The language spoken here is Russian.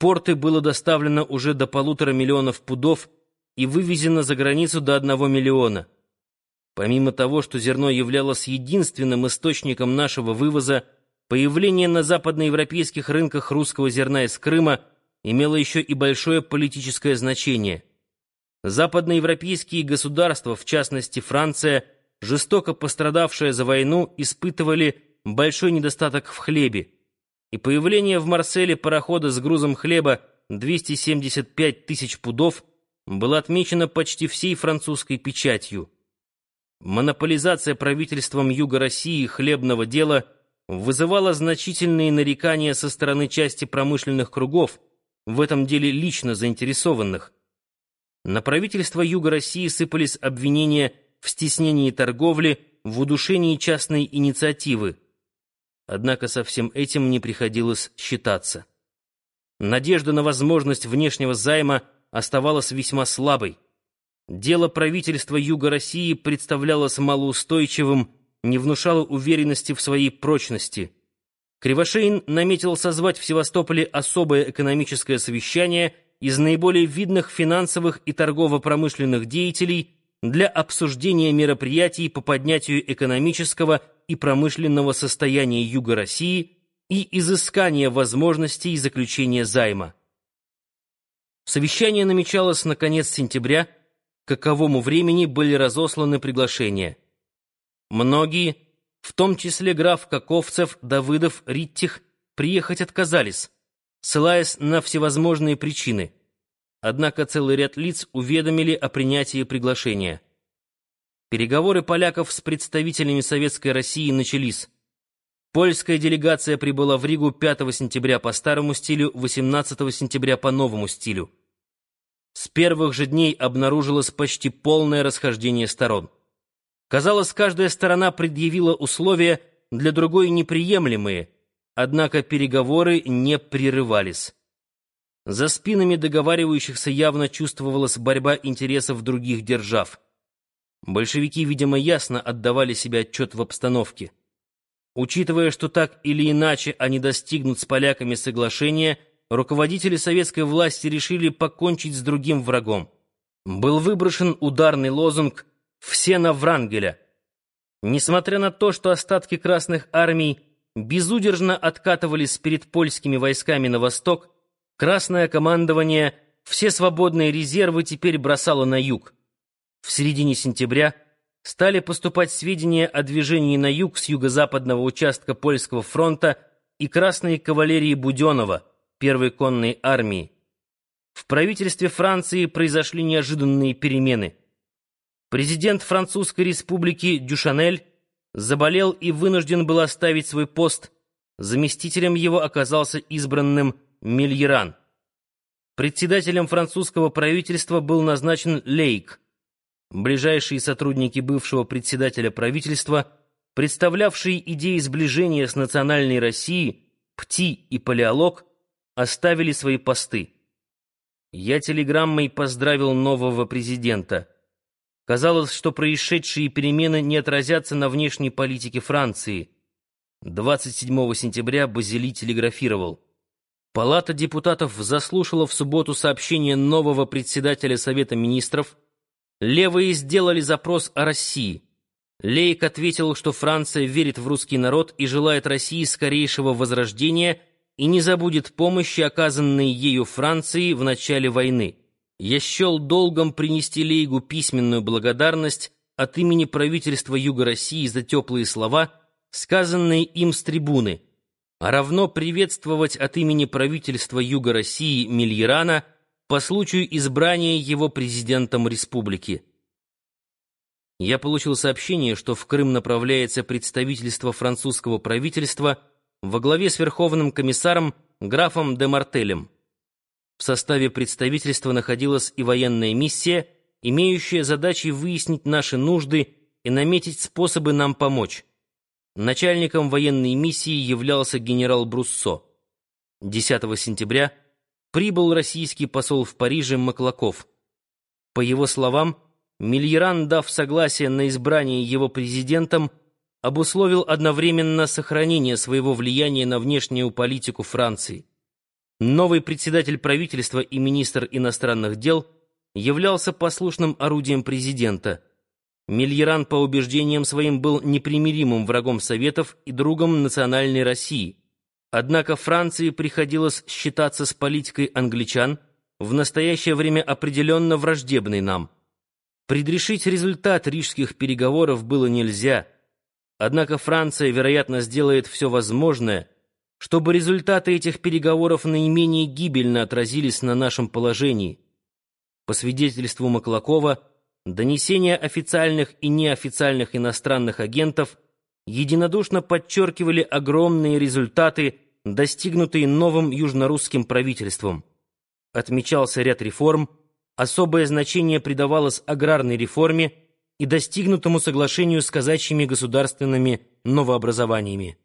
порты было доставлено уже до полутора миллионов пудов и вывезено за границу до одного миллиона. Помимо того, что зерно являлось единственным источником нашего вывоза, появление на западноевропейских рынках русского зерна из Крыма имело еще и большое политическое значение. Западноевропейские государства, в частности Франция, жестоко пострадавшая за войну, испытывали большой недостаток в хлебе, и появление в Марселе парохода с грузом хлеба 275 тысяч пудов было отмечено почти всей французской печатью. Монополизация правительством Юга России хлебного дела вызывала значительные нарекания со стороны части промышленных кругов, в этом деле лично заинтересованных. На правительство Юга России сыпались обвинения в стеснении торговли, в удушении частной инициативы. Однако со всем этим не приходилось считаться. Надежда на возможность внешнего займа оставалась весьма слабой. Дело правительства Юга России представлялось малоустойчивым, не внушало уверенности в своей прочности. Кривошеин наметил созвать в Севастополе особое экономическое совещание из наиболее видных финансовых и торгово-промышленных деятелей для обсуждения мероприятий по поднятию экономического и промышленного состояния Юга России и изыскания возможностей заключения займа. Совещание намечалось на конец сентября – каковому времени были разосланы приглашения. Многие, в том числе граф Каковцев, Давыдов, Риттих, приехать отказались, ссылаясь на всевозможные причины. Однако целый ряд лиц уведомили о принятии приглашения. Переговоры поляков с представителями Советской России начались. Польская делегация прибыла в Ригу 5 сентября по старому стилю, 18 сентября по новому стилю. С первых же дней обнаружилось почти полное расхождение сторон. Казалось, каждая сторона предъявила условия для другой неприемлемые, однако переговоры не прерывались. За спинами договаривающихся явно чувствовалась борьба интересов других держав. Большевики, видимо, ясно отдавали себе отчет в обстановке. Учитывая, что так или иначе они достигнут с поляками соглашения – руководители советской власти решили покончить с другим врагом. Был выброшен ударный лозунг «Все на Врангеля». Несмотря на то, что остатки красных армий безудержно откатывались перед польскими войсками на восток, красное командование все свободные резервы теперь бросало на юг. В середине сентября стали поступать сведения о движении на юг с юго-западного участка польского фронта и красной кавалерии Буденова – первой конной армии. В правительстве Франции произошли неожиданные перемены. Президент Французской республики Дюшанель заболел и вынужден был оставить свой пост. Заместителем его оказался избранным Мильеран. Председателем французского правительства был назначен Лейк. Ближайшие сотрудники бывшего председателя правительства, представлявшие идеи сближения с национальной Россией, Пти и Палеолог, оставили свои посты. Я телеграммой поздравил нового президента. Казалось, что происшедшие перемены не отразятся на внешней политике Франции. 27 сентября Базили телеграфировал. Палата депутатов заслушала в субботу сообщение нового председателя Совета министров. Левые сделали запрос о России. Лейк ответил, что Франция верит в русский народ и желает России скорейшего возрождения – и не забудет помощи, оказанной ею Франции в начале войны. Я счел долгом принести Лейгу письменную благодарность от имени правительства Юга России за теплые слова, сказанные им с трибуны, а равно приветствовать от имени правительства Юга России Мильерана по случаю избрания его президентом республики. Я получил сообщение, что в Крым направляется представительство французского правительства – во главе с Верховным комиссаром графом де Мартелем. В составе представительства находилась и военная миссия, имеющая задачей выяснить наши нужды и наметить способы нам помочь. Начальником военной миссии являлся генерал Бруссо. 10 сентября прибыл российский посол в Париже Маклаков. По его словам, Мильеран, дав согласие на избрание его президентом, обусловил одновременно сохранение своего влияния на внешнюю политику Франции. Новый председатель правительства и министр иностранных дел являлся послушным орудием президента. Мильеран по убеждениям своим был непримиримым врагом Советов и другом национальной России. Однако Франции приходилось считаться с политикой англичан, в настоящее время определенно враждебной нам. Предрешить результат рижских переговоров было нельзя, однако Франция, вероятно, сделает все возможное, чтобы результаты этих переговоров наименее гибельно отразились на нашем положении. По свидетельству Маклакова, донесения официальных и неофициальных иностранных агентов единодушно подчеркивали огромные результаты, достигнутые новым южнорусским правительством. Отмечался ряд реформ, особое значение придавалось аграрной реформе и достигнутому соглашению с казачьими государственными новообразованиями.